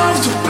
loved